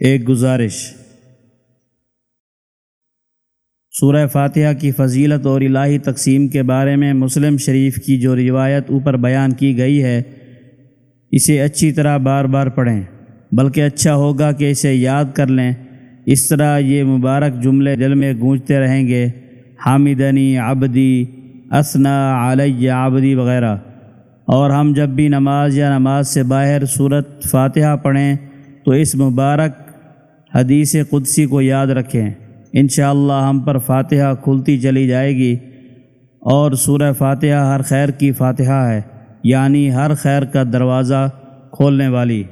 ایک گزارش۔ سورہ فاتحہ کی فضیلت اور الہی تقسیم کے بارے میں مسلم شریف کی جو روایت اوپر بیان کی گئی ہے، اسے اچھی طرح بار بار پڑھیں۔ بلکہ اچھا ہوگا کہ اسے یاد کر لیں۔ اس طرح یہ مبارک جملے دل میں گونجتے رہیں گے، حامدنی عبدی اسنا علیہ عبدی وغیرہ۔ اور ہم جب بھی نماز یا نماز سے باہر صورت فاتحہ پڑھیں، تو اس مبارک حدیث قدسی کو یاد رکھیں۔ انشاءاللہ ہم پر فاتحہ کھلتی چلی جائے گی اور سورہ فاتحہ ہر خیر کی فاتحہ ہے یعنی ہر خیر کا دروازہ کھولنے والی۔